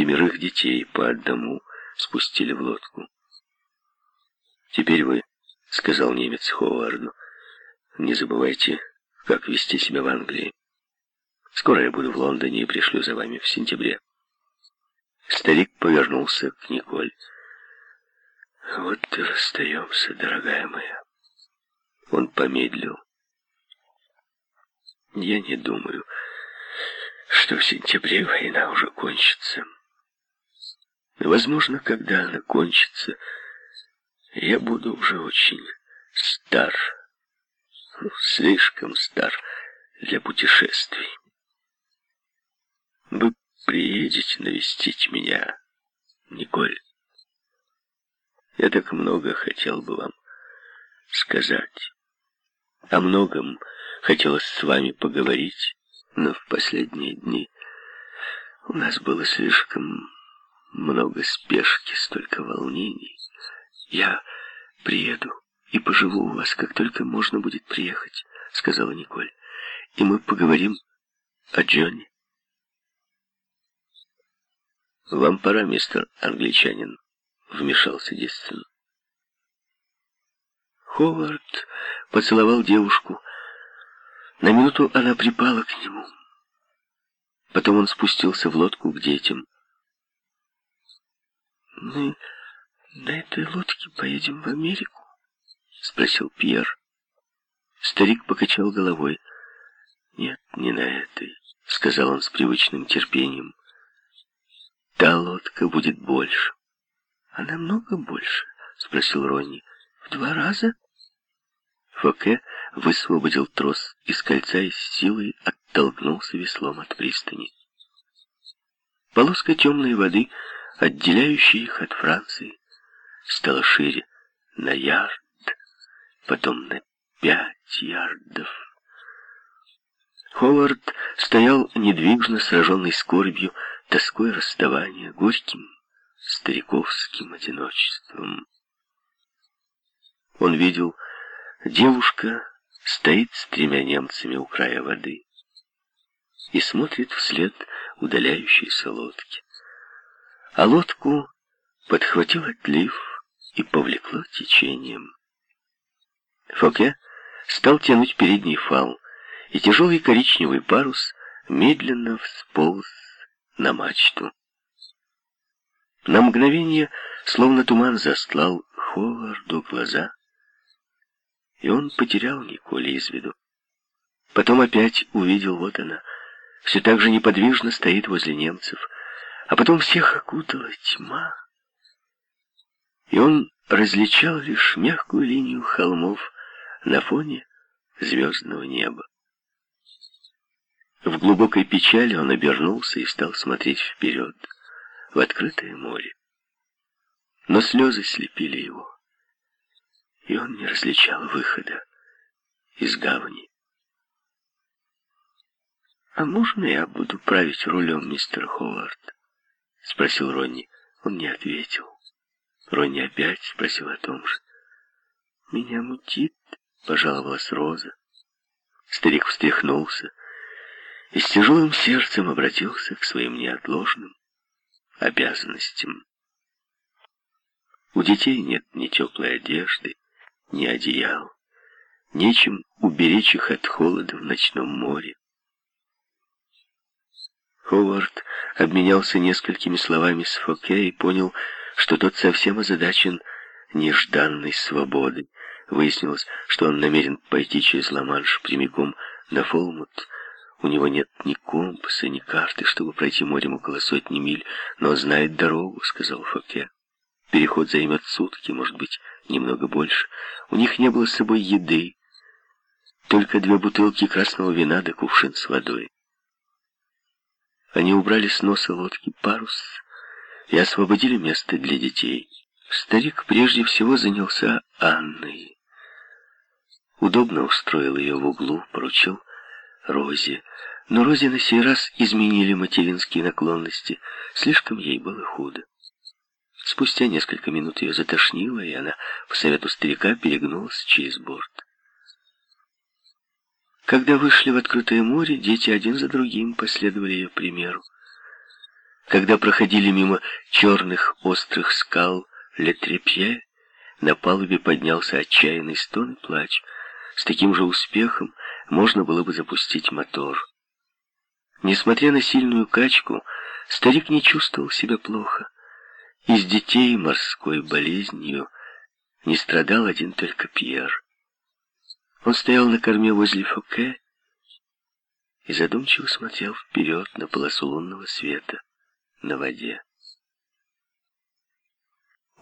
Семерых детей по одному спустили в лодку. «Теперь вы», — сказал немец Ховарду, — «не забывайте, как вести себя в Англии. Скоро я буду в Лондоне и пришлю за вами в сентябре». Старик повернулся к Николь. «Вот и расстаемся, дорогая моя». Он помедлил. «Я не думаю, что в сентябре война уже кончится. Возможно, когда она кончится, я буду уже очень стар, ну, слишком стар для путешествий. Вы приедете навестить меня, Николь. Я так много хотел бы вам сказать. О многом хотелось с вами поговорить, но в последние дни у нас было слишком много спешки, столько волнений. Я приеду и поживу у вас, как только можно будет приехать, сказала Николь. И мы поговорим о Джонни. «Вам пора, мистер англичанин», — вмешался Дистон. Ховард поцеловал девушку. На минуту она припала к нему. Потом он спустился в лодку к детям. «Мы на этой лодке поедем в Америку?» — спросил Пьер. Старик покачал головой. «Нет, не на этой», — сказал он с привычным терпением. Та лодка будет больше. А намного больше? Спросил Ронни. В два раза? Фоке высвободил трос из кольца и с силой оттолкнулся веслом от пристани. Полоска темной воды, отделяющая их от Франции, стала шире на ярд, потом на пять ярдов. Ховард стоял недвижно, сраженный скорбью, тоской расставания, горьким стариковским одиночеством. Он видел, девушка стоит с тремя немцами у края воды и смотрит вслед удаляющейся лодки. А лодку подхватил отлив и повлекло течением. Фоке стал тянуть передний фал, и тяжелый коричневый парус медленно всполз на мачту. На мгновение, словно туман, застлал Ховарду глаза, и он потерял Николе из виду. Потом опять увидел, вот она, все так же неподвижно стоит возле немцев, а потом всех окутала тьма, и он различал лишь мягкую линию холмов на фоне звездного неба. В глубокой печали он обернулся и стал смотреть вперед, в открытое море. Но слезы слепили его, и он не различал выхода из гавани. «А можно я буду править рулем, мистер Ховард?» — спросил Ронни. Он не ответил. Ронни опять спросил о том же. «Меня мутит», — пожаловалась Роза. Старик встряхнулся и с тяжелым сердцем обратился к своим неотложным обязанностям. У детей нет ни теплой одежды, ни одеял, нечем уберечь их от холода в ночном море. Ховард обменялся несколькими словами с Фоке и понял, что тот совсем озадачен нежданной свободой. Выяснилось, что он намерен пойти через Ла-Манш прямиком на Фолмут, у него нет ни компаса, ни карты, чтобы пройти морем около сотни миль, но знает дорогу, — сказал Фоке. Переход займет сутки, может быть, немного больше. У них не было с собой еды, только две бутылки красного вина да кувшин с водой. Они убрали с носа лодки парус и освободили место для детей. Старик прежде всего занялся Анной. Удобно устроил ее в углу, поручил Розе. Но Розе на сей раз изменили материнские наклонности. Слишком ей было худо. Спустя несколько минут ее затошнило, и она, по совету старика, перегнулась через борт. Когда вышли в открытое море, дети один за другим последовали ее примеру. Когда проходили мимо черных острых скал Летрепье, на палубе поднялся отчаянный стон и плач. С таким же успехом можно было бы запустить мотор. Несмотря на сильную качку, старик не чувствовал себя плохо. Из детей морской болезнью не страдал один только Пьер. Он стоял на корме возле Фоке и задумчиво смотрел вперед на полосу лунного света на воде.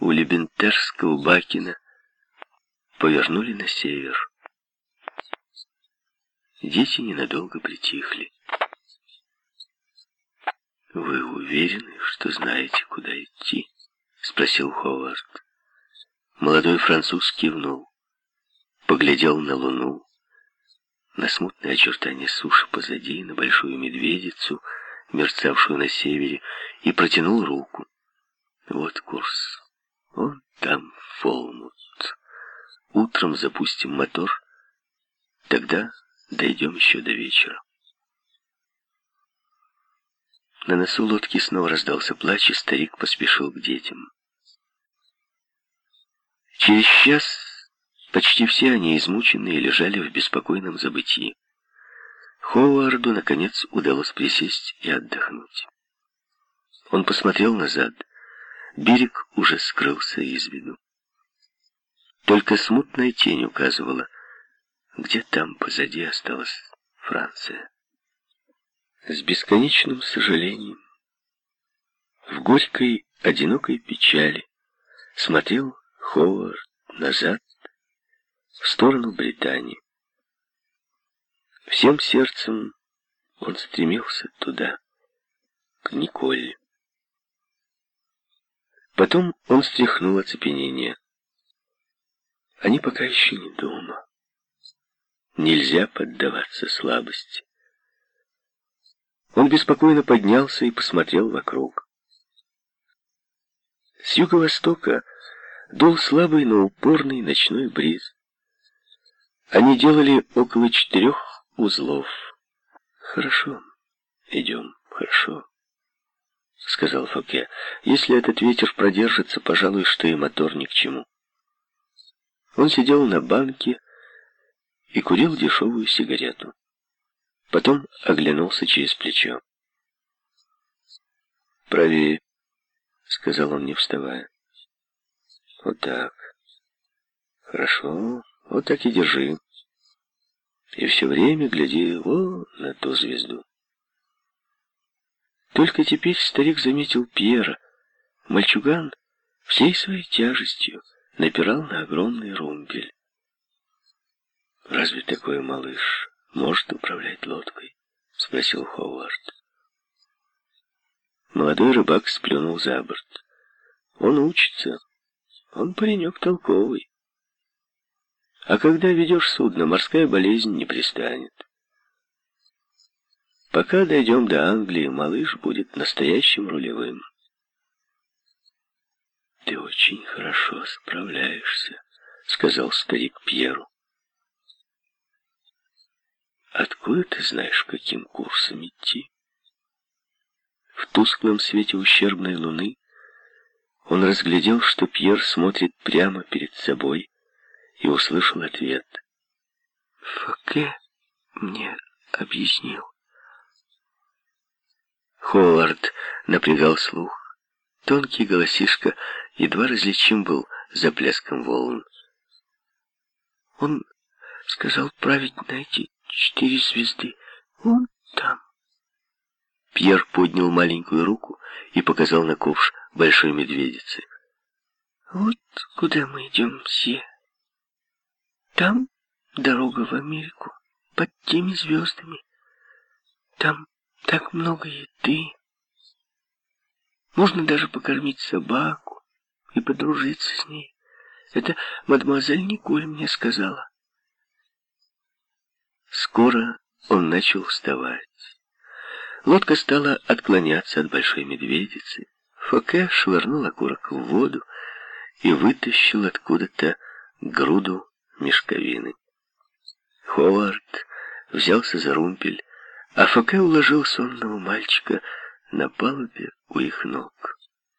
У Лебентерского Бакина повернули на север. Дети ненадолго притихли. «Вы уверены, что знаете, куда идти?» — спросил Ховард. Молодой француз кивнул, поглядел на луну, на смутные очертания суши позади, на большую медведицу, мерцавшую на севере, и протянул руку. «Вот курс. Вон там Фолмут. Утром запустим мотор, тогда дойдем еще до вечера». На носу лодки снова раздался плач, и старик поспешил к детям. Через час почти все они, измученные, лежали в беспокойном забытии. Ховарду, наконец, удалось присесть и отдохнуть. Он посмотрел назад. Берег уже скрылся из виду. Только смутная тень указывала, где там позади осталась Франция. С бесконечным сожалением, в горькой, одинокой печали смотрел Ховард назад, в сторону Британии. Всем сердцем он стремился туда, к Николе. Потом он стряхнул оцепенение. Они пока еще не дома. Нельзя поддаваться слабости. Он беспокойно поднялся и посмотрел вокруг. С юго-востока дул слабый, но упорный ночной бриз. Они делали около четырех узлов. «Хорошо, идем, хорошо», — сказал Фоке. «Если этот ветер продержится, пожалуй, что и мотор ни к чему». Он сидел на банке и курил дешевую сигарету. Потом оглянулся через плечо. «Правее», — сказал он, не вставая. «Вот так. Хорошо, вот так и держи. И все время гляди вон на ту звезду». Только теперь старик заметил Пьера. Мальчуган всей своей тяжестью напирал на огромный румпель. «Разве такой малыш может управлять лодкой?» — спросил Ховард. Молодой рыбак сплюнул за борт. «Он учится. Он паренек толковый. А когда ведешь судно, морская болезнь не пристанет. Пока дойдем до Англии, малыш будет настоящим рулевым». «Ты очень хорошо справляешься», — сказал старик Пьеру. Откуда ты знаешь, каким курсом идти? В тусклом свете ущербной луны он разглядел, что Пьер смотрит прямо перед собой, и услышал ответ. Фоке мне объяснил. Ховард напрягал слух. Тонкий голосишка едва различим был за плеском волн. Он сказал править найти четыре звезды. Вон там. Пьер поднял маленькую руку и показал на ковш большой медведицы. Вот куда мы идем, все. Там дорога в Америку, под теми звездами. Там так много еды. Можно даже покормить собаку и подружиться с ней. Это мадемуазель Николь мне сказала. Скоро он начал вставать. Лодка стала отклоняться от большой медведицы. Фоке швырнул окурок в воду и вытащил откуда-то груду мешковины. Ховард взялся за румпель, а Фоке уложил сонного мальчика на палубе у их ног.